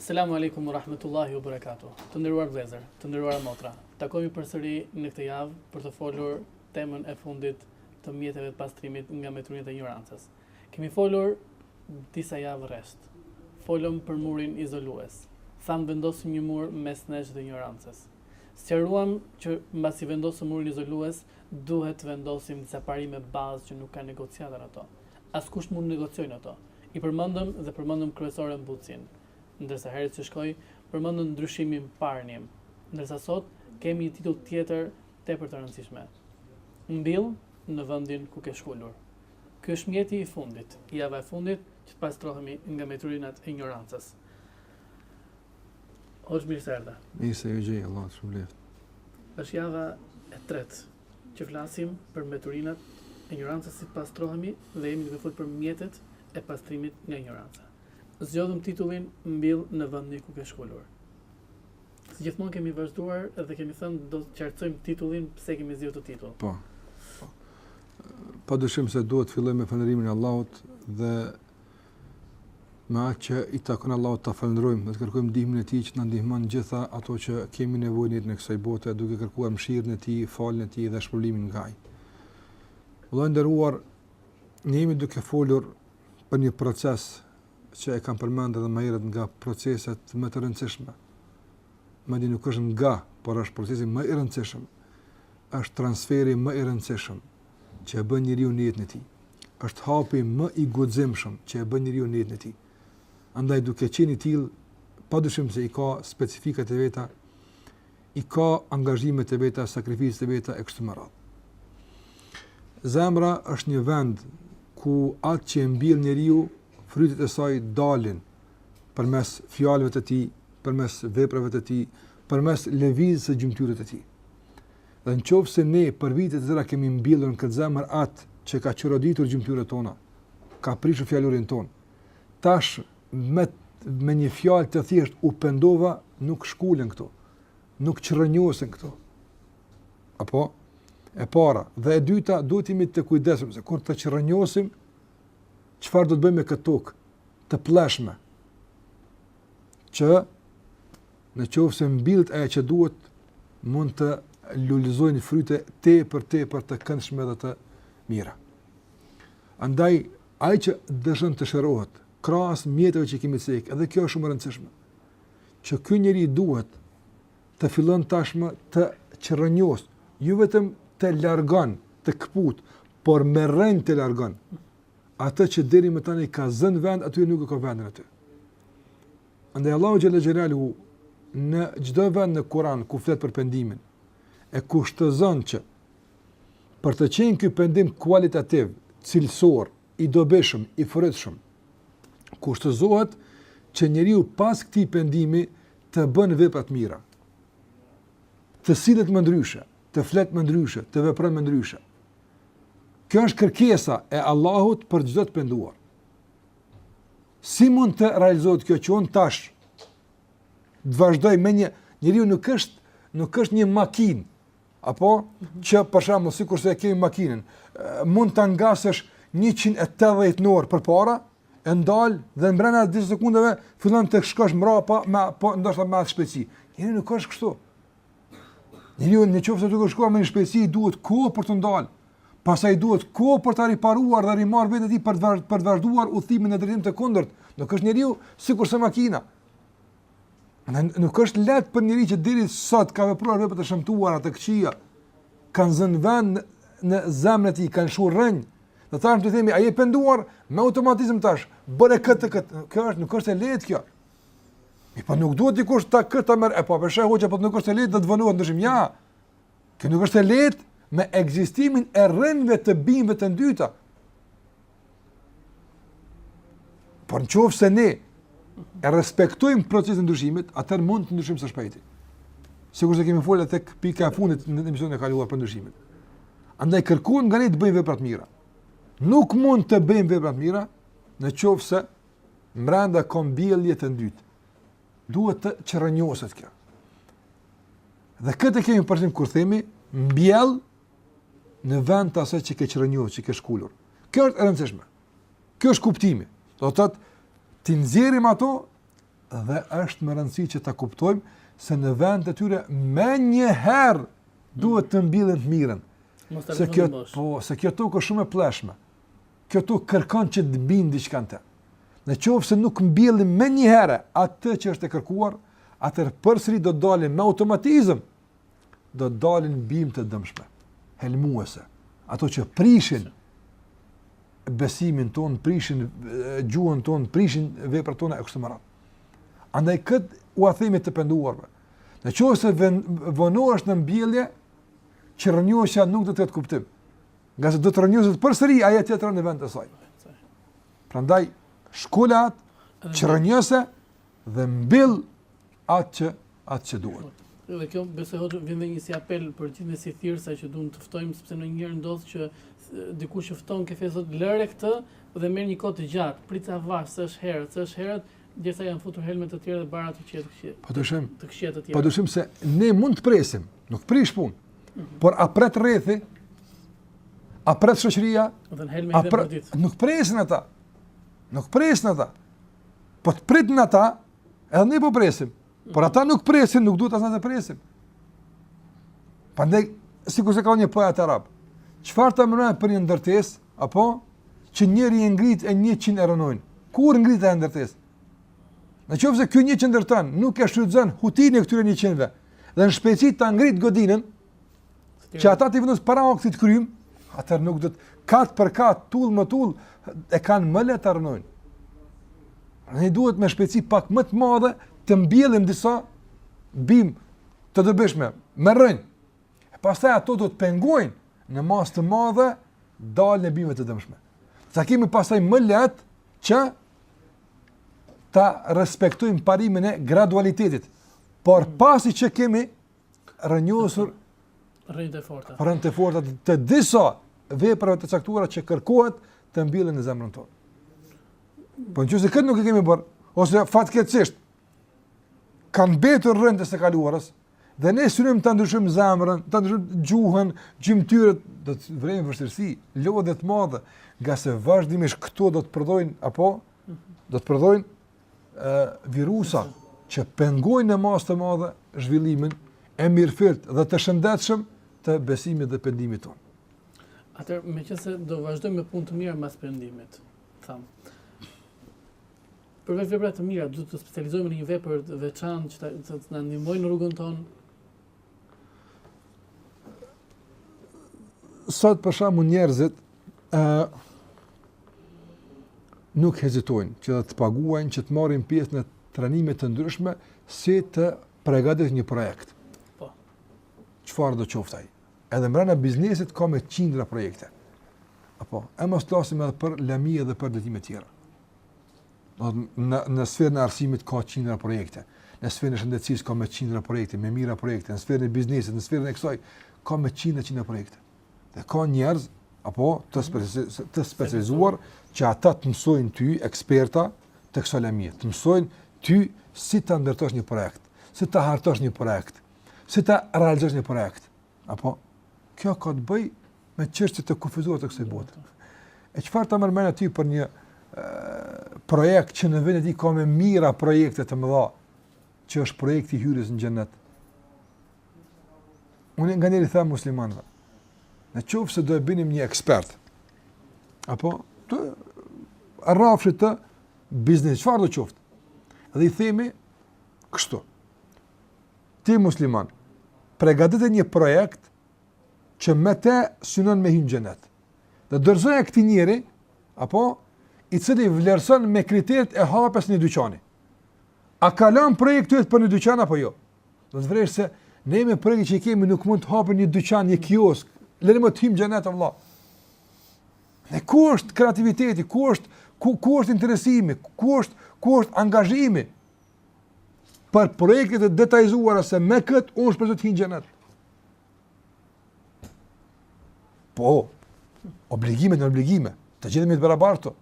Selamu alejkum u rahmetullahi u berekatu. Të nderuar vëllezër, të nderuara motra. Takohemi përsëri në këtë javë për të folur temën e fundit të mjeteve të pastrimit nga meturinat e injorancës. Kemi folur disa javë rresht. Folëm për murin izolues. Thamë vendosim një mur mes nesh dhe injorancës. Sqaruam që mbasi vendosim murin izolues, duhet të vendosim disa parime bazë që nuk ka negociata në to. Askush mund negociojë ato. I përmendëm dhe përmendëm kryesoret mbi to. Ndërsa herën që shkoi, përmendëm ndryshimin pranim. Ndërsa sot kemi një titull tjetër tepër të rëndësishëm. Mbill në vendin ku ke shkulur. Ky është mjeti i fundit, java e fundit që të pastrohemi nga meturinat e injorancës. Hoxhë mirë se erdhe. Mirë se ju gjeta, Allah të shpërbleftë. Është java e tretë që flasim për mbeturinat e injorancës si të pastrohemi dhe jemi duke folur për mjetet e pastrimit nga injoranca. Zgjodhëm titullin Mbill në vendin ku ke shkulur. Si gjithmonë kemi vazhduar dhe kemi thënë do të qartësojmë titullin pse kemi zgjedhur këtë titull. Po. Pa dyshim se duhet të fillojmë me falënderimin e Allahut dhe me atë që i takon Allahut ta falënderojmë dhe të kërkojmë ndihmën e Tij që të na ndihmojë në gjitha ato që kemi nevojë të kësaj bote, duke kërkuar mëshirën e Tij, faljen e Tij dhe shpëtimin nga Ai. Vëlla i nderuar, ne jemi duke folur për një proces që e kam përmendur edhe më herët nga proceset më të rëndësishme. Madje nuk është nga, por është procesi më i rëndësishëm. Është transferi më i rëndësishëm që e bën njeriu në jetën e tij. Është hapi më i guximshëm që e bën njeriu në jetën e tij. Andaj duke qenë i tillë, padyshim se i ka specifikat e veta, i ka angazhimet e veta, sakrificat e veta e kështu me radhë. Zemra është një vend ku atë që e mbill njeriu, frytet e saj dalin përmes fjalëve të tij, përmes veprave të tij, përmes lëvizjes së gjymtyrëve të tij. Dhe në qoftë se ne për vite të tëra kemi mbjellur në këtë zemër atë që ka çoroditur gjymtyrët tona, ka prishur fjalorin tonë, tashmë me një fjalë të thjeshtë u pendova nuk shkulen këto, nuk çrrënjosen këto. Apo? E para. Dhe e dyta, duhet të jemi të kujdesshëm se kur të çrrënjosim, çfarë do të bëjmë me këtë tokë të plleshme? që në qoftë se mbillet ajo që duhet, mund të lulëzojnë fryte tepër tepër të këndshme dhe të mira. Andaj, ai që dëshiron të shërohet, krahas mjeteve që kemi cekë edhe kjo është shumë e rëndësishme, që ky njeri duhet të fillojë tashmë të çrrënjosë, jo vetëm të largojë, të këputë, por me rrënjë të largojë, atë që deri më tani ka zënë vend aty nuk e ka vendin aty. Andaj Allahu xhele xhelaluhu në çdo vend në Kur'an ku flet për pendimin e kushtëzon që për të qenë ky pendim kualitativ, cilësor, i dobishëm, i frytshëm, kushtëzohet që njeriu pas këtij pendimi të bën vepra të mira. Të sillet më ndryshe, të flet më ndryshe, të vepron më ndryshe. Kjo është kërkesa e Allahut për çdo të penduar. Si mund të realizohet kjo që unë tash të vazhdoj me ë njeriu nuk është nuk është një makinë apo që për shembull sikurse e kemi makinën, mund ta ngasësh 180 në orë përpara, e ndal dhe në brenda disa sekondave fillon të shkosh mbrapa me po ndoshta me atë shpejtësi. Njeriu nuk është kështu. Njeriu në qoftë se duke shkuar me një shpejtësi duhet kohë për t'u ndalë. Pastaj duhet kohë për ta riparuar dhe rimarrë vrullin e tij për të për të vazhduar udhimin në drejtim të kundërt. Nuk është njeriu sikurse makina. Në, nuk është lehtë për njeri që deri sot ka vepruar vepra të shëmtuara të këqija. Kanë zënë vend në zemrën e tij, kanë lëshuar rrënjë. Dhe tash t'i themi, a je penduar me automatizëm tash, bëre këtë, këtë. Kjo është, nuk është e lehtë kjo. Mirëpo nuk duhet dikush ta keqmerr, e po tha hoxha, po nuk është e lehtë do të vonohet ndryshimi. Jo. Kjo nuk është e lehtë me ekzistimin e rrënjëve të bimëve të ndyta. Por në qoftë se ne e respektojmë procesin e ndryshimit, atëherë mund të ndryshojmë së shpejti. Sikurse kemi folur tek pika e fundit në emisionin e kaluar për ndryshimin. Andaj kërkon nga ne të bëjmë vepra të mira. Nuk mund të bëjmë vepra të mira në qoftë se mbrenda ka mbjellje të ndytë. Duhet të çrrënjoset kjo. Dhe këtë kemi për qëllim kur themi mbjell në vend të asaj që ke çrrënjos, që ke shkulur. Kjo është e rëndësishme. Ky është kuptimi. Do të thotë t'i nxjerrim ato dhe është me rëndësi që ta kuptojmë se në vend të tyre menjëherë duhet të mbillen të mirat. Se kjo po, se kjo tokë është shumë e plleshme. kjo tokë kërkon që të bijë diçka në të. Në qoftë se nuk mbjellim menjëherë atë që është e kërkuar, atëherë përsëri do të dalin me automatizëm, do të dalin bimë të dëmshme, helmuese, ato që prishin besimin tonë, prishin gjuhën tonë, prishin veprat tona e kështu me radhë. Andaj këtë ua themi të penduarve. Në qoftë se vënohesh në mbjellje, çrrënjosja nuk do të ketë kuptim. Ngase do të rrënjoset përsëri ajo tjetra në vend të saj. Prandaj, shkule atë, çrrënjose dhe mbill atë që, atë që duhet. Dhe kjo besoj hoxhë vjen një si apel për gjithë thirrësa që duam të ftojmë sepse ndonjëherë ndodh që dikush që fton ke fesë sot lëre këtë, lëre këtë dhe merr një kohë të gjatë, prit avash, sa është herët, sa është herët, derisa janë futur helme të tjera dhe barëra të këqij. Po dyshim. Të këqija të tjera. Po dyshim se ne mund të presim, nuk prish punë. Por a pret rrethi? A pret shoqëria? A pret, nuk presin ata. Nuk presin ata. Po të pritin ata, edhe ne po presim. Por ata nuk presin, nuk duhet as ne të presim. Prandaj sikurse ka një poet arab. Çfarë ta merr mendja për një ndërtesë apo që njëri e ngrit e 100 e rrënojnë? Kur ngrihet ajo ndërtesë? Në qoftë se ky një që ndërton nuk e shfrytëzon hutinë e këtyre njëqindëve dhe me shpejtësi ta ngrit godinën që ata t'i vendosë para aktit të kryer, atëherë nuk do të, kat për kat, tullë më tullë, e kanë më lehtë ta rrënojnë. Ne duhet me shpejtësi pak më të madhe të mbjellim disa bimë të dobishme, me rrënjë. E pastaj ato do të pengojnë në masë të madhe daljen e bimëve të dëmshme. Sa e kemi pastaj më lehtë, që ta respektojmë parimin e gradualitetit. Por pasi që kemi rrënjosur rrënjë të forta, rrënjë të forta të disa veprave të caktuara që kërkohet të mbillen në zemrën tonë. Po nëse këtë nuk e kemi bërë, ose fatkeqësisht, kanë mbetur rrënjët e së kaluarës, Dhe ne synojmë ta ndryshojmë zemrën, ta ndryshojmë gjuhën, gjymtyrët, do të vërejmë vështirësi, lodhje të madhe, ngase vazhdimisht këto do të prodhojnë apo do të prodhojnë ë virusa që pengojnë në masë të madhe zhvillimin e mirëfilltë dhe të shëndetshëm të besimit dhe pendimit tonë. Atëherë, meqenëse do vazhdojmë me punë të mirë pas pendimit, thamë. Përveç veprave të mira, duhet të specializohemi në një vepër të veçantë që të na ndihmojë në rrugën tonë. Sot për shembull njerëzit ë nuk hezitojnë që të paguajnë që të marrin pjesë në trajnime të ndryshme si të përgatitin një projekt. Po. Çfarëdo qoftë ai? Edhe mbrana biznesit ka me qindra projekte. Apo, e mos të flasim edhe për lëmi edhe për drejtime të tjera. Do në në sferën e arsimit ka qindra projekte, në sferën e shëndetësisë ka me qindra projekte, me mijëra projekte, në sferën e biznesit, në sferën e kësaj ka me qindra qindra projekte. Dhe ka njerëz apo të specializuar, të specializuar që ata të mësojnë ty eksperta të kësaj lëmie, të mësojnë ty si ta ndërtosh një projekt, si ta hartosh një projekt, si ta realizosh një projekt. Apo, kjo ka të bëjë me çështje të kufizuar të kësaj bote. E çfarë të merr mendja ty për një projekt që në vete ka me mijëra projekte të mëdha, që është projekti hyrës në xhenet. Unë nganjëherë i them muslimanëve, në qofë se do e binim një ekspert, apo të rrafshit të biznesit, çfarëdo qoftë, dhe i themi kështu, Ti musliman, pregatite një projekt që me te synon me hy në xhenet. Dhe dorëzoja këtij njeri, apo, i cili vlerëson me kriteret e hapjes së një dyqani. A kalon projekti yt për një dyqan, apo jo? Do të vrejsh se ne me projekt që i kemi nuk mund të hapim një dyqan, një kiosk, lëre më të hyjmë n'xhenet, e vla. Ne, ku është kreativiteti, ku është, ku, ku është interesimi, ku është, ku është angazhimi, për projekte të detajzuara se me kët unë shpresoj të hyj n'xhenet. Po, obligimet, në obligime të gjithë jemi të barabartë.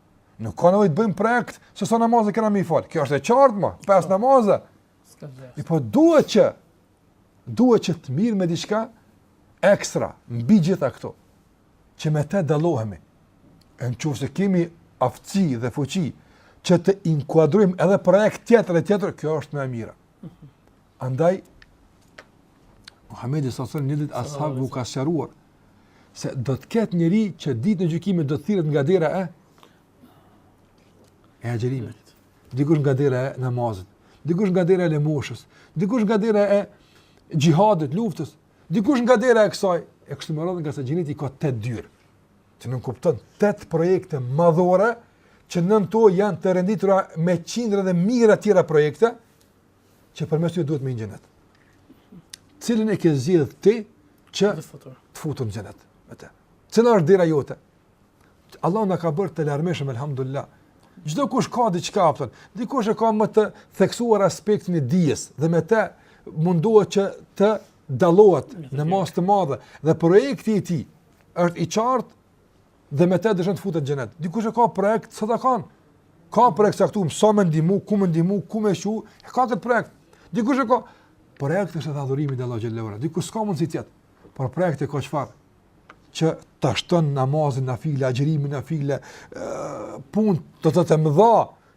Nuk ka nevojë të bëjmë projekt se sa namaze kemi me fal. Kjo është e qartë më, pesë namaze. Po duhet që duhet që të merremi me diçka ekstra mbi gjitha këto. që me te dallohemi, e në qofë se kemi aftësi dhe fuqi, që të inkuadrojmë edhe projekt tjetër e tjetër, kjo është më e mira. Andaj, Muhammedi sasër një ditë ashabëve u ka sqaruar, se do të ketë njeri që ditën e gjykimit do të thirret nga dera e e agjërimit, dikush nga dera e namazit, dikush nga dera e lëmoshës, dikush nga dera e xhihadit, luftës, Dikush nga dera e kësaj, e kështu me radhë ngase xheneti i ka tetë dyer, që nënkupton tetë projekte madhore, që nën to janë të renditura me qindra dhe mijëra tjera projekte, që përmes tyre duhet me hy n'xhenet. Cilin e ke zgjidh ti që të futesh n'xhenet? Cila është dera jote? Allahu na ka bërë të larmishëm elhamdulilah. Çdokush ka diçka apo dikush e ka më të theksuar aspektin e dijes dhe me të mundohet që të dallohet në masë të madhe dhe projekti i tij është i qartë dhe me të dëshon të futet në xhenet. Dikush e ka projekt sadakanë. Ka projekt saktum, sa me ndihmu, ku me ndihmu, ku me shku, e ka këtë projekt. Dikush e ka projektin e adhurimit të Allahut xhelalu. Dikush s'ka mundësi tjetër. Por projekt i ka çfarë? që ta shton namazin nafile, agjërimin nafile, punë të të të mëdha,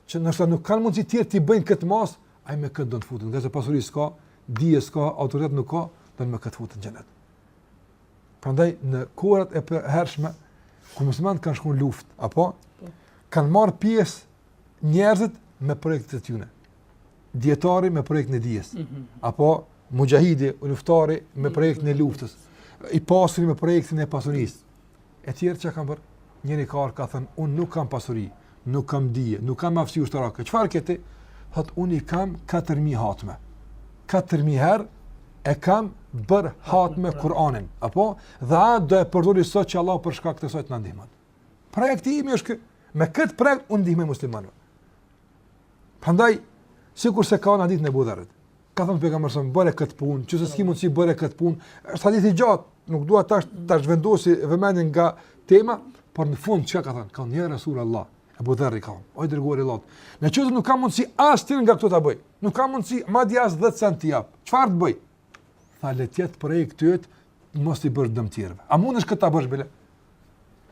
që ndoshta nuk kanë mundësi tjerët t'i bëjnë n'këtë masë, ai me këtë do të futet, ngase pasuri s'ka, dije s'ka, autoritet nuk ka, don me këtë t'futet n'xhenet. Prandaj, në kohërat e përhershme, ku muslimanët kanë shku në luft, apo, kanë marrë pjesë njerëzit me projektet e tyne. dijetari me projektin e dijes. Mm -hmm. Apo mujahidi, luftari me mhm. projektin e luftës. I pasuri me projektin e pasurisë. E tjerë që kanë bërë, njëri prej tyre ka thënë, unë nuk kam pasuri, nuk kam dije, nuk kam aftësi ushtarake. Çfarë ke ti? Thot, unë i kam 4.000 hatme. 4.000 herë e kam bërë hatme Kur'anin. Apo? Dhe ato i përdori sot që Allah për shkak të tyre sot na ndihmon. Projekti im është kë... Me këtë projekt unë u ndihmoj muslimanëve. Prandaj sikurse ka në hadithin e Ebu Dherrit. Ka thënë pejgamberi a.s. bëre këtë punë, nëse s'ki mundsi bëre këtë punë. Është hadith i gjatë, nuk dua tash ta zhvendosi vëmendjen nga tema, por në fund çka ka thënë? Ka thënë ja Resul Allah, Ebu Dherri ka. O i dërguar i Allahut. Nëse nuk kam mundsi asnjë nga këto ta bëj. Nuk kam mundsi madje as 10 cent t'i jap. Çfarë të bëj? Tha le të jetë projekti yt, mos i bësh dëm tjerëve. A mundesh këtë ta bësh bile?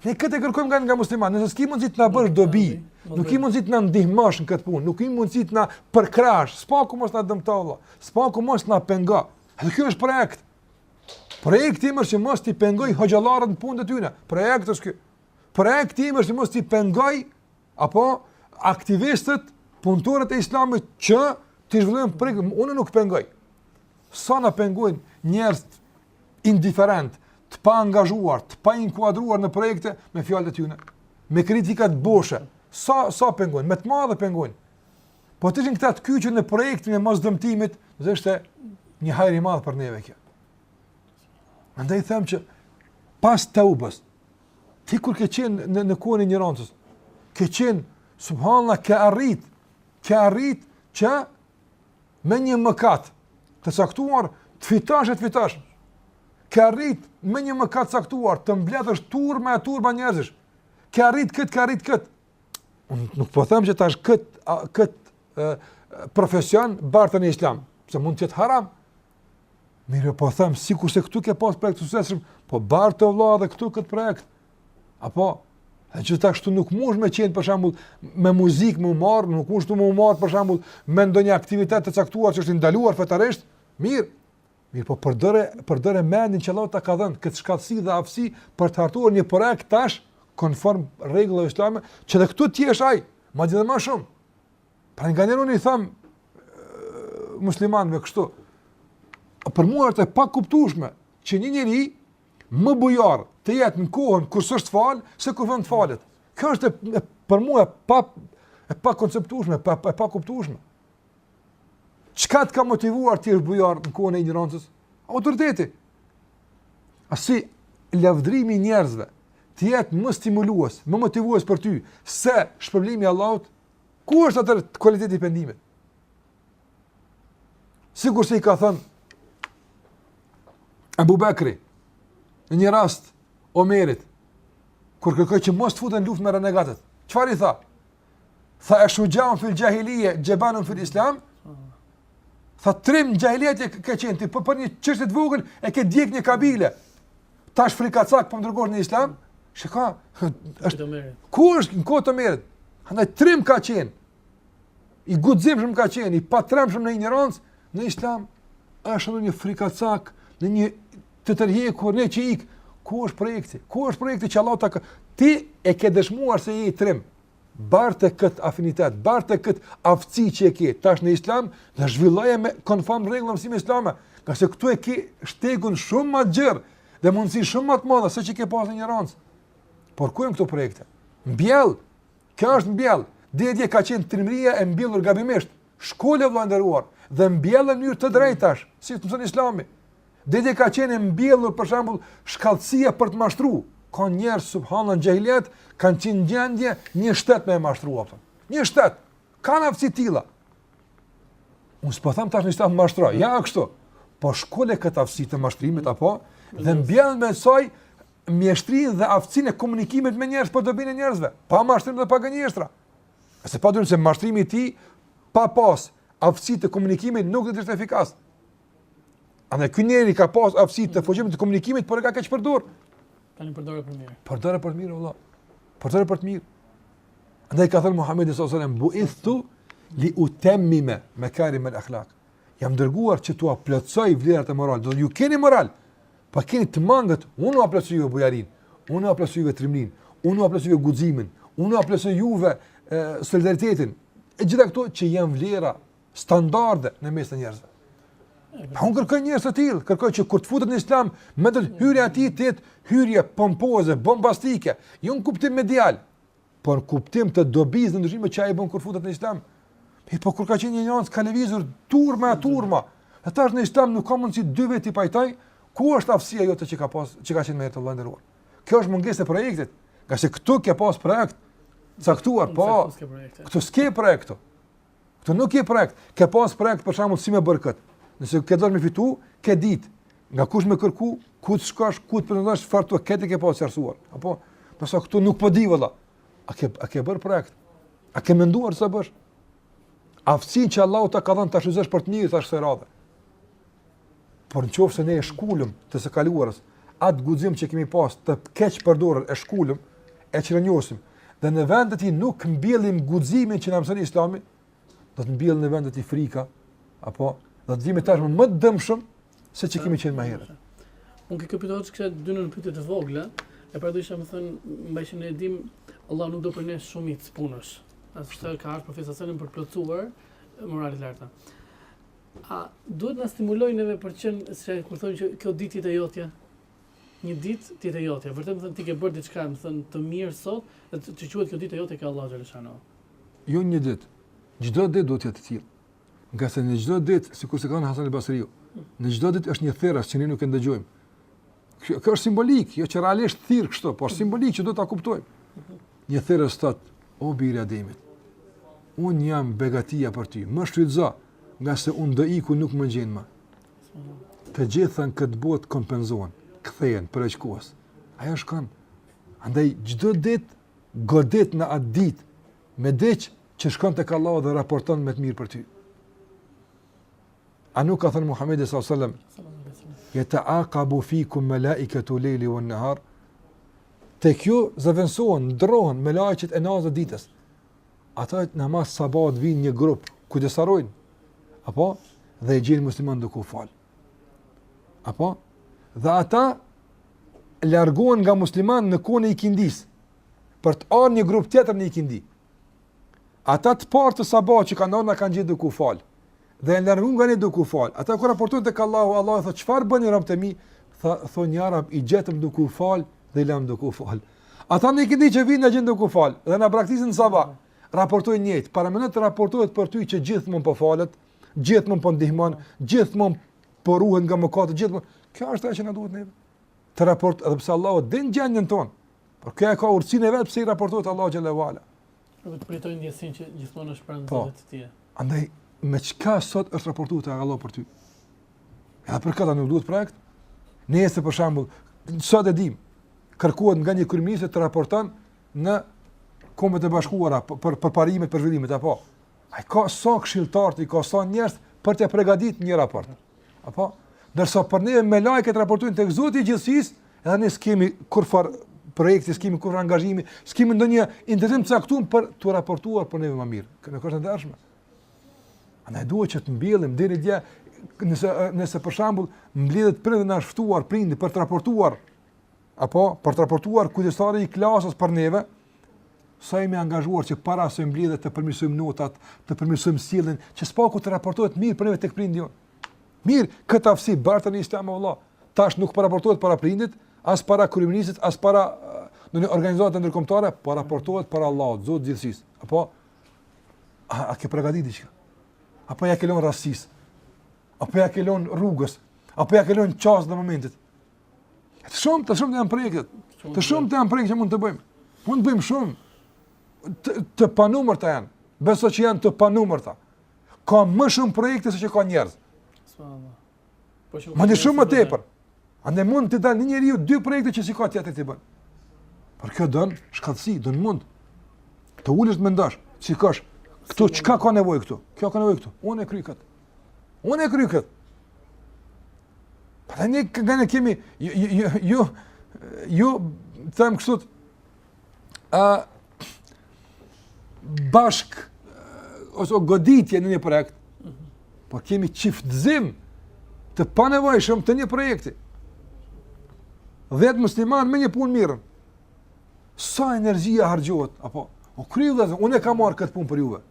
Ne këtë e kërkojmë nga nga muslimani, nëse s'ki mundësi të na bësh dobi, nuk ki mundësi të na ndihmosh në këtë punë, nuk ki mundësi të na përkrahsh, së paku mos na dëmto vëlla, së paku mos na pengo. Edhe ky është projekt. Projekti im është që mos t'i pengoj hoxhallarët në punën e tyre. Projekti është ky. Projekti im është që mos t'i pengoj Apo aktivistët, punëtorët e Islamit që t'i zhvillojnë projektet, unë nuk pengoj. Sa na pengojnë njerëz indiferentë, të paangazhuar, të painkuadruar në projekte me fjalët e tyre, me kritikat boshe. Sa sa pengojnë, me të madhe pengojnë. Po të ishin këta të kyçur në projektin e mosdëmtimit, do të ishte një hajër i madh për neve kjo. Andaj them që pas teubes, Ti kur ke qenë në, në kohën e injorancës, ke qenë, subhanallah, ke arrit, ke arrit që me një mëkat të caktuar, të fitash e të fitash. Ke arrit me një mëkat të caktuar, të mbledhësh turma e turma njerëzish. Ke arrit këtë, ke arrit këtë. Unë nuk po them që tash këtë, këtë profesion barte në islam, se mund të jetë haram, Mirëpo them, sikurse këtu ke pas projekt të suksesshëm, po barte vëlla edhe këtu këtë projekt. Apo e gjithashtu nuk mund me qenë për shembull me muzikë me u marr, nuk mund të me u marr për shembull me ndonjë aktivitet të caktuar që është ndaluar fetarisht. Mirë. Mirëpo përdore, përdore mendjen që Allah ta ka dhënë këtë shkathtësi dhe aftësi për të hartuar një projekt tash konform rregullave islame, që dhe këtu të jesh ai, madje edhe më shumë. Pra nganjëherë unë u them muslimanëve kështu, për mua është e pakuptushme që një njeri më bujar të jetë në kohën kur s'është falë, se kur po falet. Kjo është e, për mua e pa, e pakonceptushme, e pa, e pakuptushme. Çka të ka motivuar të jesh bujar në kohën e injorancës? Autoriteti. A si lavdrimi i njerëzve të jetë më stimulues, më motivues për ty, se shpërblimi i Allahut, Ku është atëherë kualiteti i pendimit? Sikurse i ka thënë Ebu Bekri, në një rast, Omerit, kur kërkoi që mos të futen luftë me renegatët, çfarë i tha? Tha e shuxhaun fil xhahilije, xhebanun fil islam, Tha trim xhahilijet e ke qenë ti, po për një çështje të vogël e ke djeg një kabile. Tash frikacak po dëgjohet në islam. Shiko, është Omeri. Ku është në kohë të Omerit. Andaj trim ka qenë. I guximshëm ka qenë, i patrembshëm në injorancë në islam. Është edhe një frikacak njeri të tërhiqet kurse që ik, ku është projekti? Ku është projekti që Allahu ta ka? Ti e ke dëshmuar se je trim. barte këtë afinitet, barte këtë aftësi që e ke tash në Islam dhe zhvilloje me konform rregullave, mësimeve islame, ngase këtu e ke shtegun shumë më gjerë dhe mundësi shumë më të mëdha se ç'i ke pasur në injorancë. Por ku janë këto projekte? Mbjell. Kjo është mbjell. Dhe dje ka qenë trimëria e mbjellur gabimisht. Shkule vëlla i nderuar dhe mbjelle në mënyrë të drejtë tash, si të mëson Islami. Dje ka qenë mbjellur për shembull shkathtësia për të mashtruar. Ka njerëz subhanallahu në xhahilijet kanë qenë në gjendje një shtet me mashtru ata. Një shtet kanë aftësi të tilla. Unë s'po them tash në Islam mashtroji, jo kështu. Po shkule këtë aftësi të mashtrimit apo dhe mbjell mësoje mjeshtrinë dhe aftësinë e komunikimit me njerëz për dobinë e njerëzve, pa mashtrim dhe pa gënjeshtra. Sepse pa dyshim se mashtrimi i tij pa pas aftësi të komunikimit nuk do të ishte efikas. Andaj ky njeri ka pas aftësi të fuqishme të komunikimit, por e ka keqpërdor. Tani përdore për mirë. Përdore për mirë vëlla. Përdore për të mirë. Andaj ka thënë Muhamedi sallallahu alajhi wasallam, "Bu'ithtu li utammima makarim al-akhlaq." Jam dërguar që t'ua plotësoj vlerat e moralit. Ju keni moral. Po keni të mangët, unë ua plotësoj juve bujarinë, unë ua plotësoj juve trimërinë, unë ua plotësoj juve guximin, unë ua plotësoj juve e, solidaritetin. Të gjitha këto që janë vlera standarde në mes të njerëzve. Pra unë kërkoj njerëz të tillë, kërkoj që kur të futet në Islam, me të hyrja e tij të jetë hyrje pompoze, bombastike, jo në kuptim medial, por në kuptim të dobisë dhe ndryshimet që ai bën kur futet në Islam. Mirëpo kur ka qenë në injorancë ka lëvizur turma e turma. Dhe tash në Islam nuk ka mundësi dy vetë t'i pajtojë ku është aftësia jote që ka pas që ka qenë more vëlla i nderuar. Kjo është mungesë e projektit. Ngase këtu ke pas projekt caktuar, po. Këtu s'ke projekt. Këtu nuk ke projekt. Ke pas projekt për shembull si me bërë këtë. Nëse ke dashtë me fitu, ke ditë nga kush me kërku, ku të shkosh, ku të pranojsh çfarë të ketë ke pas qartësuar. Apo, po sa këtu nuk po di vëlla. A ke a ke bërë projekt? A ke menduar si ta bësh? Aftësinë që Allahu ta ka dhënë ta shfrytëzosh për të mirë tash së radhë. Por në qoftë se ne e shkulim të së kaluarës, atë guxim që kemi pas të keqpërdorur e shkulim, e çrrënjosim, dhe në vend të tij nuk mbjellim guximin që na mëson islami, do të mbjellim në vend të tij frika, apo do të jemi tash më të dëmshëm se që kemi qenë më herët. Unë i këputa kështu dy nënpyetje të vogla, e pra dojsha me thënë, mba ishë në edhim, Allahu nuk do për ne shumit punës, a s'ka ardhë Profeti s.a.s. për plotësuar moralet e larta. A duhet na stimulojë neve për të qenë, se kur thonë që kjo ditë jetë e jotja, një ditë të jetë e jotja, vërtet me thënë ti ke bërë diçka, me thënë të mirë sot, dhe të, të quhet kjo ditë e jote te Allahu xhele shanuhu. Jo një ditë. Çdo ditë duhet të jetë e tillë. Ngase në çdo ditë, sikurse ka thënë Hasan el-Basriu, në çdo ditë është një thirrës që ne nuk e ndëgjojmë. Kjo, kjo është simbolike, jo që realisht thirr kështu, por simbolike që duhet ta kuptojmë. Një thirrës thotë, o biri i Ademit, unë jam begatia për ty, më shfrytëzo. Ngase unë do iki, nuk më gjen më. Të gjitha në këtë botë kompenzohen, kthehen, përveç kohës. Ajo shkon. Andaj, çdo ditë, godit në atë ditë, me diç që shkon tek Allahu dhe raporton me të mirë për ty. A nuk ka thënë Muhammedi s.a.s. Jeteakabu fikum melaiketul lejli uen nehar, tek ju zëvendësohen, ndërrohen melaiket e natës e ditës. Ata në namaz të sabahut vijnë një grup, ku dezhurojnë, apo, dhe i gjejnë muslimanët duke u falë. Apo, dhe ata largohen nga muslimanët në kohën e ikindisë, për të ardhë një grup tjetër në ikindi. Ata të parët të sabahut që kanë ardhë na kanë gjetë duke u falë, Dhe janë largu nga ne duke u fal. Ata kur raportojnë tek Allahu, Allahu thotë, "Çfarë bëjnë robët e mi?" Tha, thonë ja Rab, "I gjetëm duke u fal dhe i lamë duke u fal." Ata në ikindi që vijnë na gjejnë duke u fal dhe na braktisin sabah. Raportojnë njëjtë. Paramendo të raportohet për ty që gjithmonë po falet, gjithmonë po ndihmon, gjithmonë po ruhet nga mëkatet, gjithmonë. Kjo është ajo që na duhet ne. Të raport edhe pse Allahu din gjendjen tonë. Por kjo e ka urtësinë e vet pse i raportohet Allahu xhele ue ala. Dhe të përjetojë ndjesinë që gjithmonë është pranë Zotit të tij. Andaj, me çka sot është raportu tek Allahu për ty? Edhe për këtë a nuk duhet projekt? Nëse për shembull, sot e dimë, kërkohet nga një kryeministër të raporton në Kombet e Bashkuara për, për, për parimet, për zhvillimet, apo? Ai ka sa këshilltarë, i ka sa njerëz për të përgatit një raport. Apo, ndërsa për neve melaiket raportojnë tek Zoti i gjithësisë, edhe ne s'kemi kurrfarë projekti, s'kemi kurrfarë angazhimi, s'kemi ndonjë interesim të caktum për t'u raportuar për neve më mirë. Kjo nuk është e ndershme. Andaj ne duhet që të mbjellim, deri dje, nëse, nëse për shembull, mbledhje prindërve na është ftuar prindi për të raportuar, apo për të raportuar kujdestari i klasës për neve, sa jemi angazhuar që para asaj mbledhje të përmirësojmë notat, të përmirësojmë sjelljen, që së paku të raportohet mirë për neve tek prindi jonë. Mirë, këtë aftësi barte në Islam o vëlla. Tash nuk po raportohet para prindit, as para kryeministit, as para në një organizatë ndërkombëtare, po raportohet para Allahut, Zotit të gjithësisë. Apo a, a ke përgatitur diçka? Apo ia ke lënë rastësisë? Apo ia ke lënë rrugës? Apo ia ke lënë çastit e momentit? Të shumta, të shumta janë projekte, të shumta janë projekte që mund të bëjmë. Mund të bëjmë shumë, të, të panumërta janë, beso që janë të panumërta. Ka më shumë projekte se që ka njerëz. Po shumë më shumë më tepër. Ende mund t'i dalin njeriut dy projekte që s'i ka tjetër t'i bëjë. Por kjo don shkathtësi, don mund. Të ulesh të mendosh, shikosh, këtu çka ka nevojë këtu? Kjo ka nevojë këtu, unë e kryj këtë. Unë e kryj këtë. Pra ne kemi, ju, ju, ju, ju, ju, të them kështut, a, bashk, ose goditje në një projekt, po kemi çiftëzim të panevojshëm të një projekti. Dhjetë muslimanë me një punë merren. Sa energji harxhohet, apo, u kry dhe, unë e kam marrë këtë punë për juve.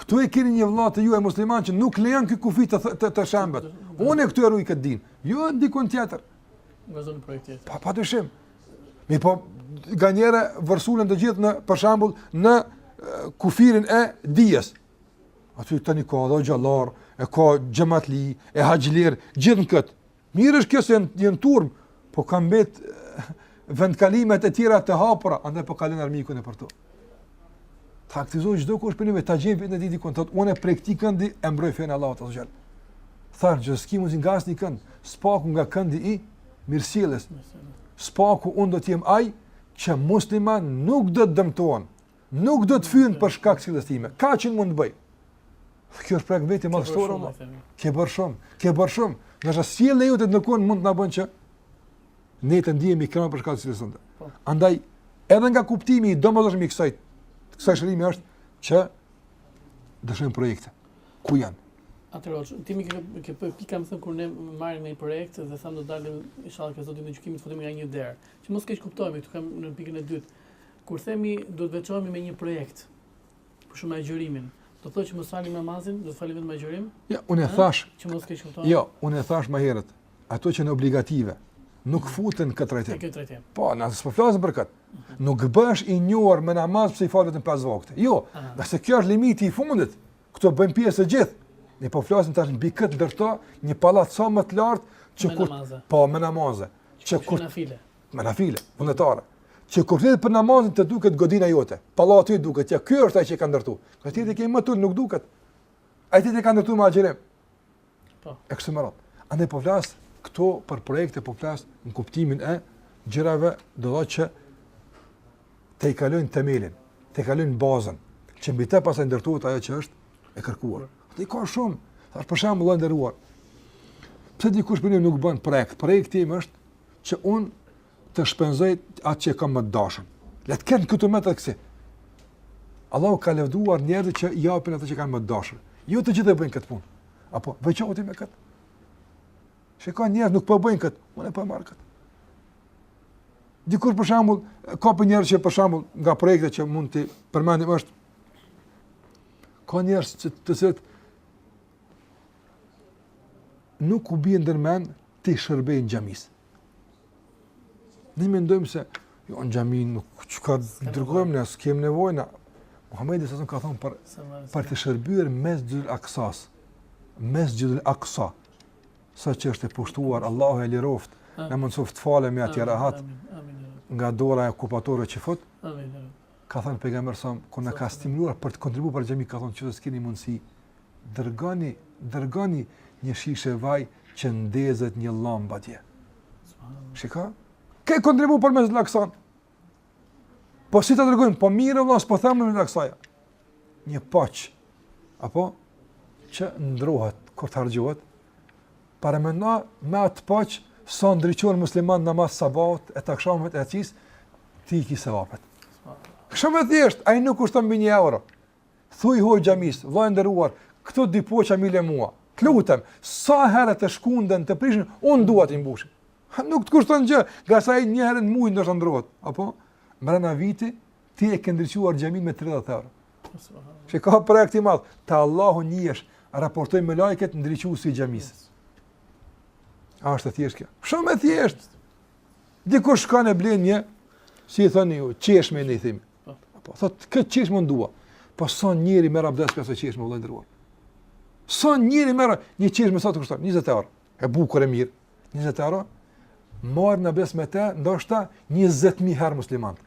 Këtu e keni një vëlla tuajin musliman që nuk lejon ky kufi të të, të shembet. Unë këtu e ruaj këtë din. Jo ti kap tjetër. Angazho në projekt tjetër. Pa pa dyshim. Mirëpo nganjëherë vërsulen të gjithë për shembull në kufirin e dijes. Aty tani ka edhe hoxhallarë, ka xhamatli, e haxhilerë, gjithë në këtë. Mirë është kjo se janë në turmë, po kanë mbet vendkalime të tjera të hapura, andaj po kalon armiku nëpër to. Të aktivizohet çdokush për një ta gjej veten diku, thotë unë prej këtij këndi e mbroj fenë e Allahut xhel. Thanë që s'ki mund të nga asnjë kënd, së paku nga këndi i mirësjellës. Së paku unë do të jem ai që muslimanët nuk do të dëmtohen. Nuk do të fyhen për shkak të sjelljes sime. Kaq mund të bëj. Kjo është projekt në vete madhështor apo? Ke bërë shumë, ke bërë shumë. Në qoftë se sjellja jote nuk mund të na bëjë që ne të ndihemi keq për shkak të sjelljes sate. Po. Andaj edhe nga kuptimi i domosdoshëm i kësaj kësaj sqarimi është që duhen projekte. Ku janë? Atëherë, te pika domethënë kur ne marrim një projekt dhe thamë do dalim inshallah që Ditën e Gjykimit të futemi nga një derë. Që mos keqkuptohemi, këtu kam një pikë të dytë. Kur themi do të veçohemi me një projekt, për shembull agjërimin, do të thotë që mos falim namazin, do të marrim vetëm agjërim? Jo, unë e thashë. Që mos keqkuptohet. Jo, unë e thashë më herët, ato që janë obligative nuk mhm. futen në këtë trajtim. Këtë trajtim. Po, ne s'po flasim për këtë. Mhm. Nuk bëhesh i njohur me namaz pse i fal ti pesë vakte. Jo, se kjo është limiti i fundit, këto bëjnë pjesë të gjithë. Ne po flasim tash mbi këtë ndërto një pallat sa më të lartë që kur po me namaze. Që kur Me nafile, vullnetare. Që kur flitet për namazin të duket godina jote, pallati i duket, ja ky është ai që ka ndërtu. Kurse ti ke me tulla nuk duket. Ai tjetri ka ndërtu me agjërim. Po. Ekstremat. Andaj po flas këto për projekte po flas në kuptimin e gjërave do të thotë që t'i kalojnë themelin, t'i kalojnë bazën, që mbi të pastaj ndërtohet ajo që është e kërkuar. Këto i ka shumë, thash për shembull i nderuar. Pse dikush prej neve nuk bën projekt? Projekti im është që un të shpenzoj atë që kam më të dashur. Le të kenë këto meta kësi. Allahu ka lëvduar njerëzit që i japin atë që kanë më të dashur. Jo të gjithë e bëjnë këtë punë. Apo veçohu ti me këtë. Shiko njerëz nuk po bëjnë këtë, unë po marr këtë. Dikur për shembull, ka prej njerëzve që për shembull nga projekte që mund të përmendim është ka njerëz të cilët nuk u bie ndër mend t'i shërbejnë xhamisë. Ne mendojmë se jo në xhami nuk ka çka dërgojmë ne, s'kem nevojë na. Muhamedi s.a.s. ka thon për për të shërbyer Mesxhidul Aksas. Mesxhidul Aksa. Sa që është e pushtuar, Allahu e liroft, na mundsoft të falem atje rahat. Nga dora e okupatorëve çifut. Amin. ka thënë pejgamberi s.a.s. kur na ka stimuluar për të kontribuar për xhami ka thënë që s'keni mundsi dërgoni dërgoni një shishe vaj që ndezet një llambë atje. Shiko. Ke kontribu për Mesxhidul Aksan? Po si ta dërgojmë? Po mirë vëlla, s'po them në Aksa, ja. Një poç apo që ndrohet kur të hargjohet Paramendo me atë poç sa ndriçon musliman namaz sabahut e t'akshamit e jacisë ti i ke sevapet. Shumë e thjesht, ai nuk kushton mbi 1 euro. Thuaj hoxhës xhamis, vllai nderuar, këto dy poça m'i le mua. Të lutem, sa herë të shkymen të prishin, un dua t'i mbush. Nuk të kushton gjë, ngase ai një herë në muaj ndoshta ndrohet, apo brenda viti Ti e ke ndriçuar xhamin me 30 euro. Çka projekt i madh, te Allahu njihesh, raportojn melajket ndriçuesi i xhamisë. A është e thjeshtë kjo? Shumë e thjeshtë. Dikush shkon e blen një, si i thoni ju, çeshme i thim. Po. po thot këtë çeshme dua. Po sa njeri merr abdes prej asaj çeshme vëllai nderuar. Sa njeri merr, një çeshme sa të kushton 20 euro. E bukur e mirë. 20 euro. Marrin abdes me të, ndoshta 20000 herë musliman.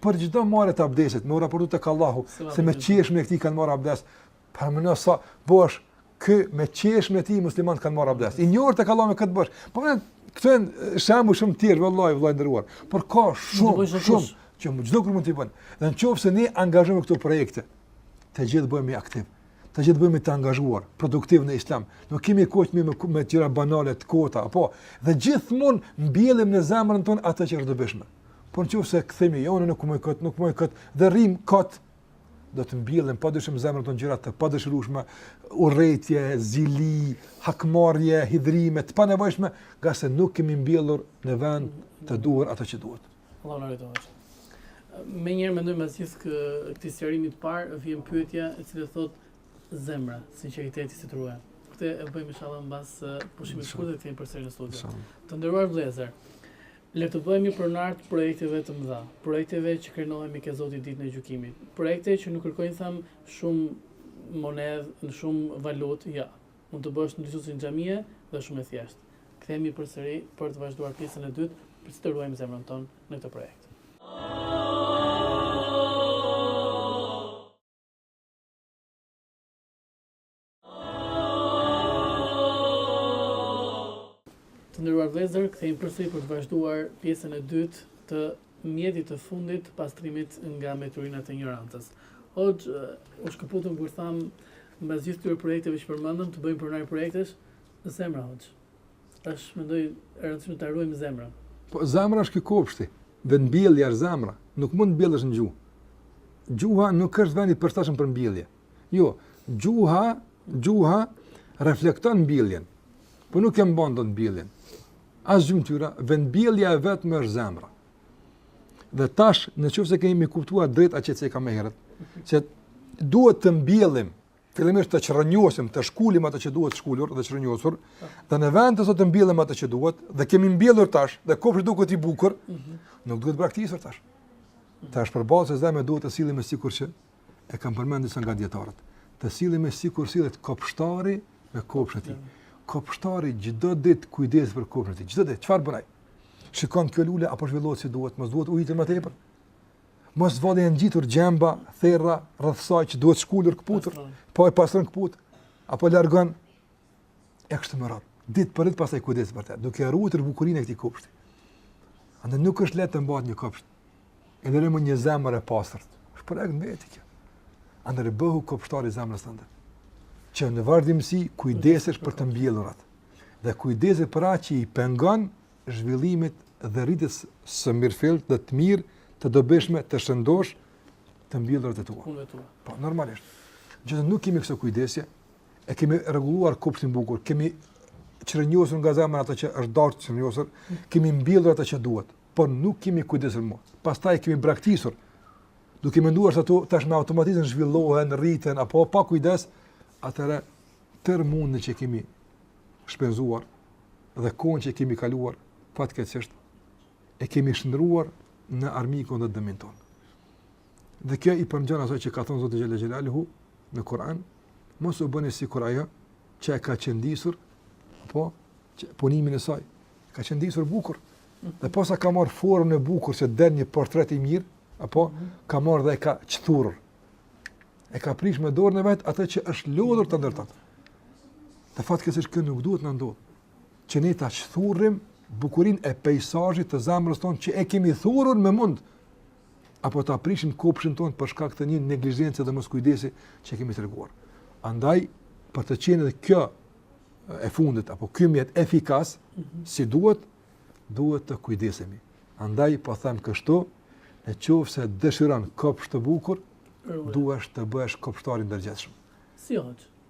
për çdo marrje të abdesit, me u raportu te Allahu, se me çeshme e këtij kanë marrë abdes, përmendsa, bosh, me çeshmen e tij muslimanët kanë marrë abdes, i njeh te Allahu me këtë bosh, përmend këtë e shumë shumë tjerë, vëlla, vëlla i nderuar, por ka shumë, shumë, që gjithkush mund t'i bënë, dhe në qofë se ne angazhohemi në këto projekte, të gjithë bëhemi aktiv, të gjithë bëhemi të angazhuar, produktiv në islam, nuk kemi kohë me, me gjëra banale të kota, apo, dhe gjithë mund mbjellim në zemrën tonë atë që është e dobishme. Por në qoftë se kthehemi, jo, ne nuk mund këtë, nuk mund këtë, dhe rrimë kot, do të mbillen pa dyshim në zemër gjërat e padëshirueshme, urrejtje, zili, hakmarrje, hidhërime, të panevojshme, ngase nuk kemi mbjellur në vend të duhur ato që duhet. Allahu na ruajtë. Menjëherë mendoj mbas gjithë kë, këtij sqarimi të parë, vjen pyetja e cila thotë zemra, sinceriteti si të ruhet. Këtë e bëjmë inshallah mbas pushimit shkurt dhe të jemi përsëri në studio. Të nderuar vëllezër, Le të bëhemi pronarë të projekteve të mëdha, projekteve që krenohemi te Zoti ditën e gjykimit, projekte që nuk kërkojnë thamë shumë monedhë, shumë valutë, jo. Mund të bësh një dyzinë xhamie dhe shumë e thjeshtë. Kthehemi përsëri për të vazhduar pjesën e dytë për si të ruajmë zemrën tonë në këtë projekt. Të nderuar vëllezër, kthehemi përsëri për të vazhduar pjesën e dytë të mjetit të fundit të pastrimit nga meturinat e injorancës. Hoxhë, u shkëputëm kur thamë mbas gjithë këtyre projekteve që përmendëm të bëhemi pronarë projektesh në zemra hoxhë. Tash mendoj e rëndësishme ta ruajmë zemrën. Po zemra është ky kopshti, vetë mbjellja është zemra, nuk mund të mbjellësh në gjuhë. Gjuha nuk është vend i përshtatshëm për mbjellje. Jo, gjuha, gjuha reflekton mbjelljen, po nuk e mban dot mbjelljen. As gjymtyra, vendmbjellja e vetme është zemra. Dhe tash, në qoftë se kemi kuptuar drejt atë që cekëm më herët, që duhet të mbjellim, fillimisht të çrrënjosim, të shkulim atë që duhet shkulur dhe çrrënjosur, dhe në vend të saj të mbjellim atë që duhet dhe kemi mbjellur tash dhe kopshti duket i bukur, mhm. nuk duhet braktisur tash. Tash përballë zemrës duhet të sillemi sikur që e kanë përmend disa nga dijetarët. Të sillemi sikur sillet kopshtari me kopshtin e tij. Kopshtari çdo ditë kujdeset për kopshtin e tij. Çdo ditë çfarë bën ai? Shikon kjo lule apo zhvillohet si duhet, mos duhet ujitur më tepër. Mos vallë janë ngjitur gjemba, therra, rreth saj që duhet shkulur këputur, po e pastron këput, apo largon E kështu me radhë. Ditë për ditë pastaj kujdes për të, duke e ruajtur bukurinë e këtij kopshti. Andaj nuk është lehtë të mbahet një kopsht. E lëre më një zemër e pastër. Është projekt më vete kjo. Andaj bëhu kopshtar i zemrës tënde. Që në vazhdimësi kujdesesh për të mbjellurat dhe kujdesesh për atë që i pengon zhvillimit dhe rritjes së mirëfillt dhe të mirë, të dobishme, të shëndoshë të mbjellurave e tua. Po normalisht. Dhe nëse nuk kemi këso kujdesje, e kemi rregulluar kopshtin bukur, kemi çrënjosur nga zemra ato që është dashur të çrënjosen, kemi mbjellur ato që duhet, por nuk jemi kujdesur më. Pastaj kemi braktisur duke menduar se ato tash me automatizëm zhvillohen, rriten apo pa kujdes, atëherë tërë mundin që kemi shpenzuar dhe kohën që kemi kaluar fatkeqësisht e kemi shndërruar në armikun dhe dëmin tonë. Dhe kjo i përngjan asaj që ka thënë Zoti xhel-le xhelaluhu në Kur'an, mos u bëni sikur ajo që e ka qëndisur, po, që punimin e saj, ka qëndisur bukur, dhe posa ka marrë formën e bukur, si të një portret i mirë, apo, mhm. ka marrë dhe e ka çthurur, e ka prish me dorën e vet atë që është lodhur të ndërtojë. Dhe fatkeqësisht kjo nuk duhet të na ndodhë, që ne ta çthurim bukurinë e peizazhit të zemrës tonë, që e kemi thurur me mund, apo ta prishim kopshtin tonë për shkak të një neglizhence dhe moskujdesi që kemi treguar. Andaj për të qenë edhe kjo e fundit apo ky mjet efikas mm -hmm. si duhet duhet të kujdesemi. Andaj po them kështu, në qoftë se dëshiron kopsht të bukur, duhesh të bëhesh kopshtar i ndërgjegjshëm. Si hoxhë?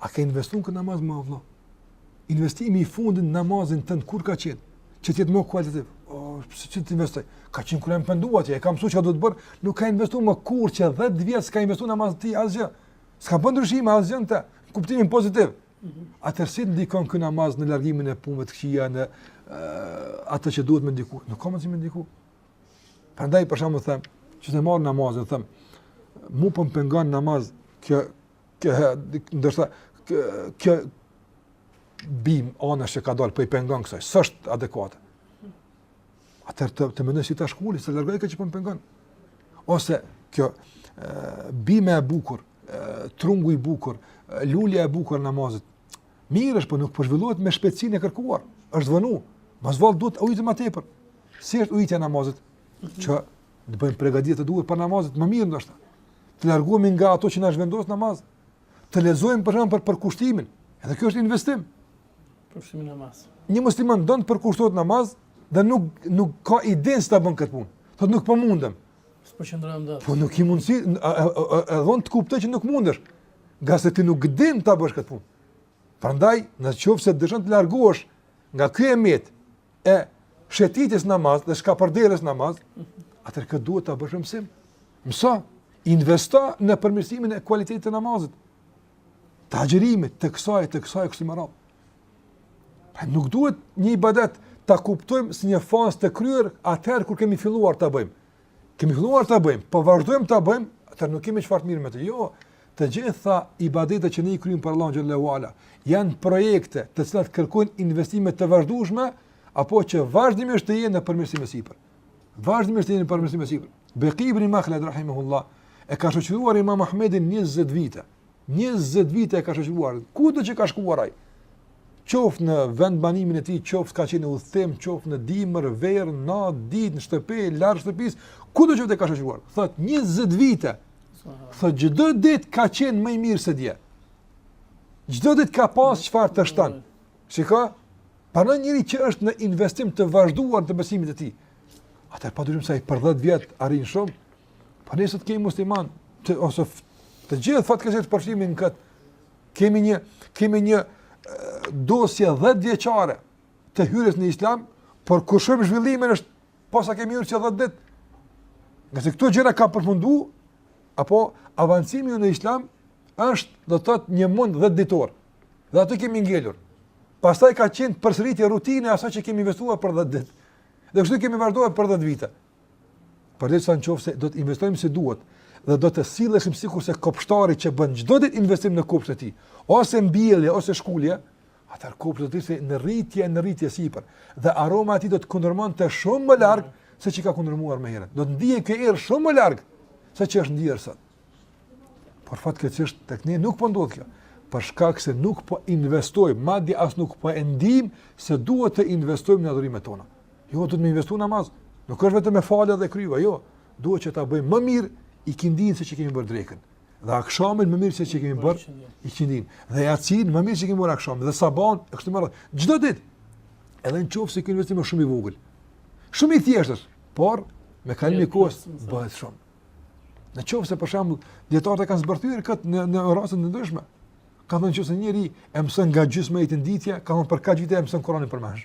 A ke investuar ti në namaz, more vëlla? Investimi i fundit në namazin tënd kur ka qenë? Që të jetë më kualitativ. Oh, s'po di të investoj? Ka qenë kur jam penduar ti, e kam mësuar çka duhet bërë, nuk ka investuar më kurrë që 10 vjet s'ka investuar në namaz të tij asgjë. S'ka bërë ndryshim asgjë në të, në kuptimin pozitiv. Mhm. Atëherë si të ndikon ky namaz në largimin e punëve të këqija, në uh, atë që duhet me ndiku? Nuk ka më si me ndiku. Prandaj për shembull them, që ta marr namazin, them, mu po më pengon në namaz kjo kjo ndoshta kjo kjo bimë anash që ka dal po i pengon kësaj, s'është adekuate. Atëherë të mendoj si ta shkuli, si ta largoj këtë që po më pengon. Ose kjo bima e bukur, trungu i bukur, lulja e bukur e namazit, Mirë është, po nuk po zhvillohet me shpejtësinë e kërkuar. Ç'duhet bërë. Mos vallë duhet ujit më tepër. Si është ujitja e namazit? Mhm. Që të bëjmë përgatitje të duhur para namazit, më mirë ndoshta. Të largohemi nga ato që na zhvendosin në namaz. Të lexojmë për shembull për përkushtimin. Edhe kjo është investim. Përkushtimin në namaz. Një musliman don të përkushtohet në namaz dhe nuk nuk ka idenë si ta bëjë këtë punë. Thotë nuk po mundem. S'po përqendrohem dot. Po nuk ke mundësi, e di unë të kuptoj që nuk mundesh. nga se ti nuk din ta bësh këtë punë. Prandaj, në qoftë se dëshon të largohesh nga ky emër i shitësit namaz dhe çka për dert namaz, atër këtë duhet të bërë mësim. Mëso, investo në përmirësimin e kualitetit të namazit, të agjerimit, të kësaj, të kësaj, kështu me radhë. Pra nuk duhet një ibadet ta kuptojmë si një fazë të kryer atëherë kur kemi filluar ta bëjmë. Kemi filluar ta bëjmë, po vazhdojmë ta bëjmë, atëherë nuk kemi çfarë të merrem me të. Jo, të gjitha ibadetet që ne i kryejmë për Allahun xhele ue ala janë projekte të cilat kërkojnë investime të vazhdueshme apo që vazhdimisht të jenë në përmirësim e sipër. Vazhdimisht të jenë në përmirësim e sipër. Beki ibn Makhlad rahimahullah e ka shoqëruar Imam Ahmedin 20 vite. 20 vite e ka shoqëruar, kudo që ka shkuar ai, qoftë në vendbanimin e tij, qoftë ka qenë udhëtim, qoftë në dimër, verë, natë, ditë, në shtëpi, larg shtëpisë, kudo që të ka shkuar. Thot 20 vite. Thot çdo ditë ka qenë më i mirë se dje. Çdo ditë ka pas çfarë të shton. Shiko, pra një njeri që është në investim të vazhduar të besimit të tij. Atëherë pa dyshim se ai për 10 vjet arrin shumë, Po ne sot kemi muslimanë ose të gjithë fatkeqësisht përfshihemi në kët. Kemi një kemi një dosje 10 vjeçare të hyrjes në islam, por kur shojm zhvillimin është posa kemi hyrë që 10 ditë. Nga se këto gjëra ka përfundu, apo avancimi në islam është, do të thotë, një mund 10 ditor. Dhe aty kemi ngelur. Pastaj ka qenë përsëritje rutinë e asaj që kemi investuar për 10 ditë. Dhe kështu kemi vazhduar për 10 vite. Përderisa në qoftë se do të investojmë si duhet dhe do të silleshim sikurse kopshtari që bën çdo ditë investim në kopshtin e tij, ose mbjellje ose shkulje, atëherë kopshti do të ishte në rritje, në rritje e sipër dhe aroma e tij do të kundërmonte shumë më larg se çka ka kundërmuar më herët. Do të ndihej kjo erë shumë më larg se ç'është ndier sot. Por fatkeqësisht tek ne nuk po ndodh kjo për shkak se nuk po investojmë, madje as nuk po e ndijmë se duhet të investojmë në adhurimet tona. Jo, duhet me investu në namaz. Nuk është vetëm me falë dhe kryva, jo. Duhet që ta bëjmë më mirë ikindinë se që kemi bërë drekën. Dhe akshamin më mirë se që kemi bërë ikindinë. Dhe jacinë më mirë se që kemi bërë akshamin. Dhe sabahun, e kështu me radhë. Çdo ditë, edhe në qoftë se ka një investim shumë i vogël. Shumë i thjeshtë, por me kalimin e kohës bëhet shumë. Në qoftë se për shembull, dijetarët e kanë zbërthyer këtë në, në raste të ndryshme. Ka thënë qoftë se njeriu e mëson nga gjysmë ajeti në ditë, ka thënë për kaq vite e mëson Kuranin përmendsh.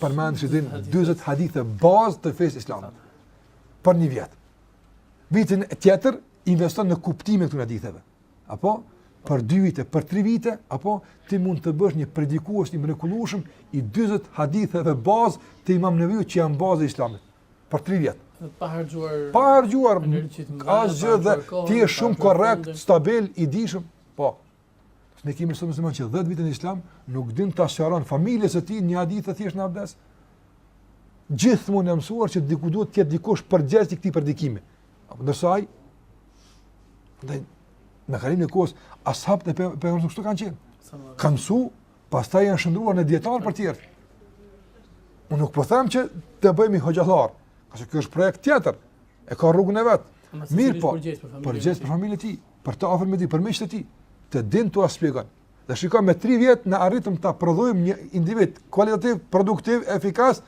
përmendsh i din 20 hadithe bazë të fesë islame, për një vjet. Vitin tjetër, investon në kuptimet e haditheve. Apo, për dy vite, për tri vite, apo, ti mund të bëhesh një predikues i mrekullueshëm i 40 haditheve bazë të imam Neveviut që janë bazë e islamit. Për tri vjet. Pa harxhuar... Pa harxhuar, asgjë dhe ti je shumë korrekt, stabil, i dijshëm. Po, Ne kemi sot muslimanë që 10 vite në islam nuk din t'ia sqaron familjes së tij një hadith të thjeshtë në abdes. Gjithmonë jemi mësuar që diku duhet të jetë dikush përgjegjës i këtij predikimi. Apo ndërsa ai nda... me kalimin e kohës ashabët e pejgamberit kështu kanë qenë. Kanë mësu, pastaj janë shndërruar në dijetarë për të tjerë. Unë nuk po them që të bëhemi hoxhallarë, ngase ky është projekt tjetër. E ka rrugën e vet. Mirëpo, përgjegjës për familjen e tij. për të afërmit e tij, për miqtë e tij, të din t'ua shpjegon. Dhe shikoni, me 3 vjet ne arritëm të prodhojmë një individ kualitativ, produktiv, efikas,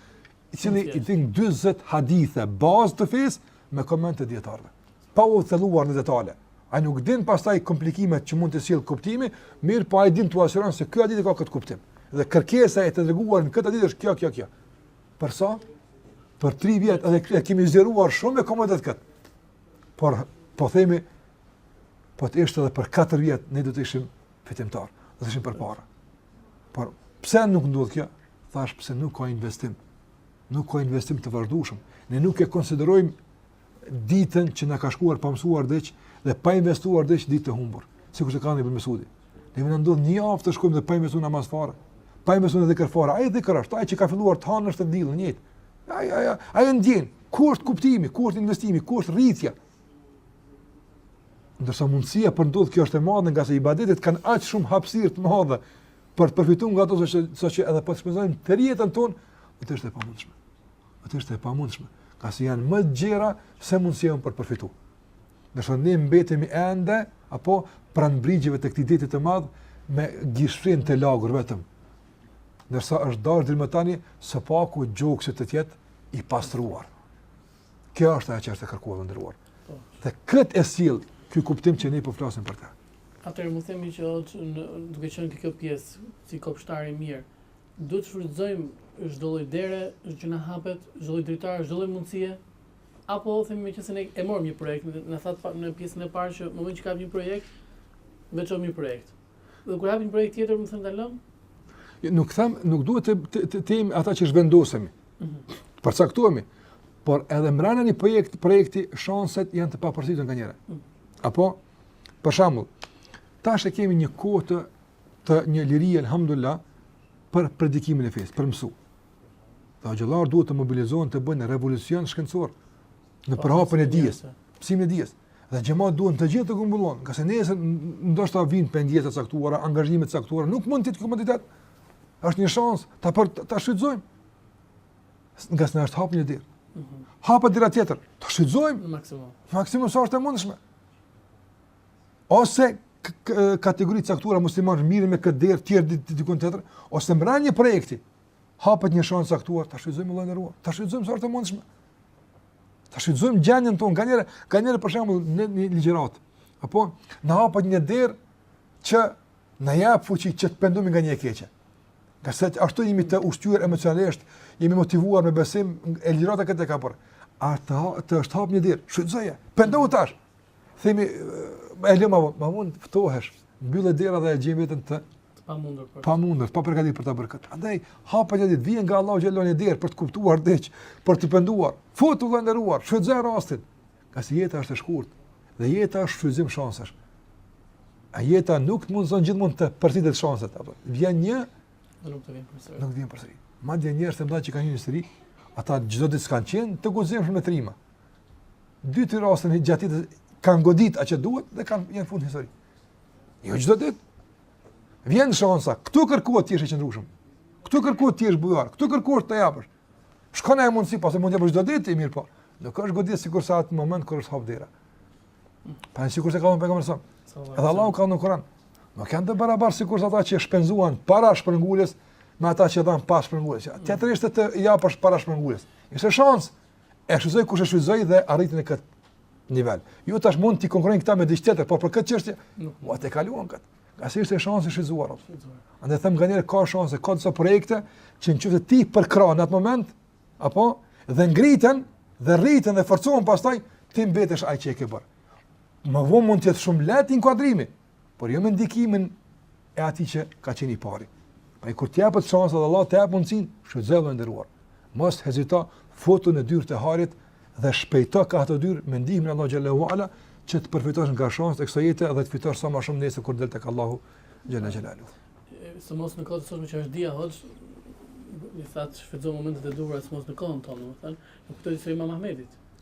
i cili i din 40 hadithe bazë të fesë, me komente të dijetarëve. Pa u thelluar në detale. Ai nuk din pastaj komplikimet që mund të sjellë kuptimi, mirëpo ai din t'ua sqaron se ky hadith ka këtë kuptim. Dhe kërkesa e të Dërguarit në këtë hadith është kjo, kjo, kjo. Për sa? Për 3 vjet edhe e kemi zgjeruar shumë me komoditet këtë. Por po themi po të ishte edhe për 4 vjet ne do të ishim fitimtarë. Do të ishim përpara. Por pse nuk ndodh kjo? Thashë, pse nuk ka investim. Nuk ka investim të vazhdueshëm. Ne nuk e konsiderojmë ditën që na ka shkuar pa mësuar diç dhe pa investuar diç ditë të humbur, sikur thekson Ibn Mesudi. Ne mund të na ndodh një javë të shkojë dhe pa investuar në namaz fare. Pa investuar në dhikr fare. Ai dhikr është, ai që ka filluar të hanë është ende i njëjtë. Ai ai ai ndjen. Ku është kuptimi? Ku është investimi? Ku është rritja? Ndërsa mundësia për të ndodh kjo është e madhe ngase ibadetet kanë aq shumë hapësirë të madhe për të përfituar nga ato që saqë edhe po shpenzojmë tërë jetën tonë, atë është e pamundshme. Atë është e pamundshme, ngase janë më të gjëra se mundësia për të përfituar. Ndërsa ne mbetemi ende apo pranë brigjeve të këtij deti të madh me gishtin e lagur vetëm. Ndërsa është dashur deri më tani, së paku gjoksi të jetë i pastruar. Kjo është ajo që është e kërkuar, të nderuar. Po. Dhe këtë e sjell ky kuptim që ne po flasim për të. Atëherë mund të themi që në, duke qenë kjo pjesë si kopshtari i mirë, duhet të shfrytëzojmë çdo lloj dere që na hapet, çdo lloj dritare, çdo lloj mundësie Apo themi me qënë se ne e morëm një projekt, na thatë në pjesën e parë domethënë që ka një projekt, veçëm një projekt. Dhe kur hapim një projekt tjetër, me thënë ta lëmë? Jo, nuk them, nuk duhet të, të, të themi ata që zhvendosemi, mm -hmm. të përcaktohemi, por edhe mbrenda një projekt, projekti, shanset janë të papërsëritshme nganjëherë. Mm -hmm. Apo, për shambull, tash e kemi një kohë të, të një liri, alhamdulillah, për predikimin e fesë, për mësu. Dhe hoxhallarë duhet të mobilizohen të bëjnë revolucion shkencor në përhapjen e dijes, mësimin e dijes. Dhe xhemati duhet të gjithë të grumbullohen, ngase nesër ndoshta vijnë pengjesa të caktuara, angazhime të caktuara, nuk mund të ketë komoditet. Është një shans tash për ta shfrytëzojmë. Ngase na është hapur një derë. Mhm. U hap dera tjetër, ta shfrytëzojmë maksimum. Maksimum sa është e mundshme. Ose kategori të caktuara muslimanë merren me këtë derë, tjerë diku tjetër, ose mbrenda një projekti, hapet një shans i caktuar, ta shfrytëzojmë vëlla i nderuar. Ta shfrytëzojmë sa është e mundshme. Ta shfrytëzojmë gjendjen tonë, nganjëherë, nganjëherë për shembull në një ligjërat. Apo na hapet një derë që na jep fuqi që të pendohemi nga një e keqe. Ngase ashtu jemi të ushqyer emocionalisht, jemi motivuar me besim e ligjërata këtë ka për. A të, të është hap një derë, shfrytëzoje. Pendohu tash. Themi, e lëmë ma vonë, ma mund të pendohesh, mbyllet dera dhe e gjen vetën të pa mundur për pa mundur, pa përgatit për ta bërë këtë. Andaj hapa një ditë vjen nga Allahu xhallahu një derë për të kuptuar diç, për të penduar. Futu i nderuar, shfrytëzoje rastin. Ngase jeta është e shkurt dhe jeta është shfrytëzim shansesh. A jeta nuk të mundëson gjithmonë të përsëriten shanset apo. Vjen një dhe nuk të vjen përsëri. Nuk vjen përsëri. Madje njerëz të mëdha që kanë hy në histori, ata çdo ditë s'kanë qenë të guximshëm e trima. aty te rasti i gjetur e kanë godit atë që duhet dhe kanë hy n'fund n'histori. Jo çdo ditë. Vjen shansa, këtu kërkohet të jesh i qëndrueshëm. Këtu kërkohet të jesh bujar, këtu kërkohet të japësh. Shkon ajo mundsi, pastaj mund të japësh çdo ditë i mirë po. Do ka është godit sikurse atë moment kur është hap dera. Pa sikurse ka një pejgamber sa. Edhe Allahu ka në Kur'an. Nuk janë të barabartë sikurse ata që shpenzuan para shpërnguljes me ata që dhan pas shpërnguljes. Teatrisht të japësh para shpërnguljes. Ishte shans. E shfrytëzoi kush e shfrytëzoi dhe arriti në këtë nivel. Jo tash mund të konkurrojnë këta me diç tjetër, por për këtë çështje nuk po atë kaluan kët. Ngase është shans i shfrytëzuar. Andaj them nganjëherë ka shanse, ka disa projekte që nëse ti përkrah në atë moment, apo dhe ngriten dhe rriten dhe forcohen pastaj ti mbetesh ai që e ke bër. Më vonë mund të jetë shumë lehtë inkuadrimi, por jo me ndikimin e atij që ka qenë i pari. Pra kur të japet shansa dhe Allah të jap mundësinë, shfrytëzoje i nderuar. Mos hezito, futu në dyer të hajrit dhe shpejto kah ato dyer me ndihmën e Allahut xhele ue ala që të përfitosh nga shansa e kësaj jete dhe të fitosh sa më shumë nesër kur del tek Allahu xhele xhelaluhu. Sidomos në kohë të sotme që është dija hoxhë, i thatë shfrytëzo momentet e duhura sidomos në kohën tonë, domethënë, e kuptoj se Imam Ahmedit.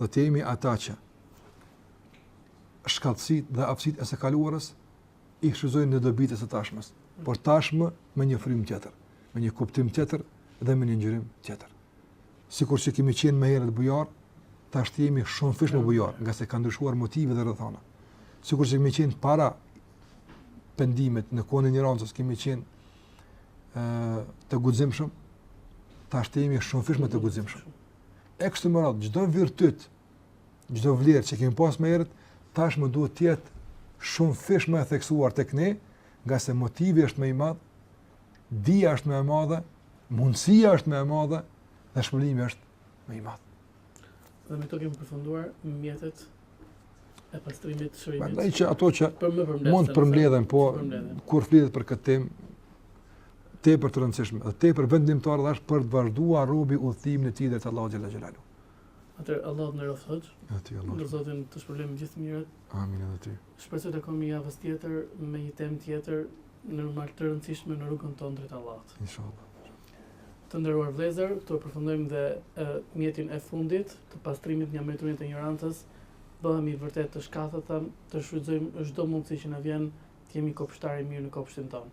do të jemi ata që shkathtësitë dhe aftësitë e së kaluarës i shfrytëzojmë në dobi të së tashmes, por tashmë me një frymë tjetër, me një kuptim tjetër dhe me një njërim tjetër. Sikur që kemi qenë më herët bujarë, tash të jemi shumëfish më bujarë, ngase ka ndryshuar motivi dhe rrethana. Sikur që kemi qenë para pendimit në kohën e injorancës, kemi qenë e, të guximshëm, tash të jemi shumëfish më të guximshëm. e kështu me radhë, çdo virtyt, çdo vlerë që kemi pas më herët, tashmë duhet të jetë shumëfish më e theksuar tek ne, ngase motivi është më i madh, dija është më e madhe, mundësia është më e madhe dhe shpërblimi është më i madh. Dhe me to kemi përfunduar mjetet e pastrimit të shërimit. Pra që ato që mund të përmledhen, po, kur flitet për këtë temë, tepër të rëndësishme dhe tepër vendimtare dhe është për të vazhduar robi udhëtimin e tij drejt Allahut xhele xhelaluhu. Atë Allahu më nderoftë hoxhë. Atë Allahu. Lus Zotin të shpërblen me gjithë mirat. Amin edhe ty. Shpresoj takohemi javës tjetër me një temë tjetër në rrugë të rëndësishme në rrugën tonë drejt Allahut. Inshallah. Të nderuar vëllezër, këtu e përfundojmë dhe e, mjetin e fundit të pastrimit nga mbeturinat e injorancës. Bëhemi vërtet të shkathët, të shfrytëzojmë çdo mundësi që na vjen të jemi kopshtarë të mirë në kopshtin tonë.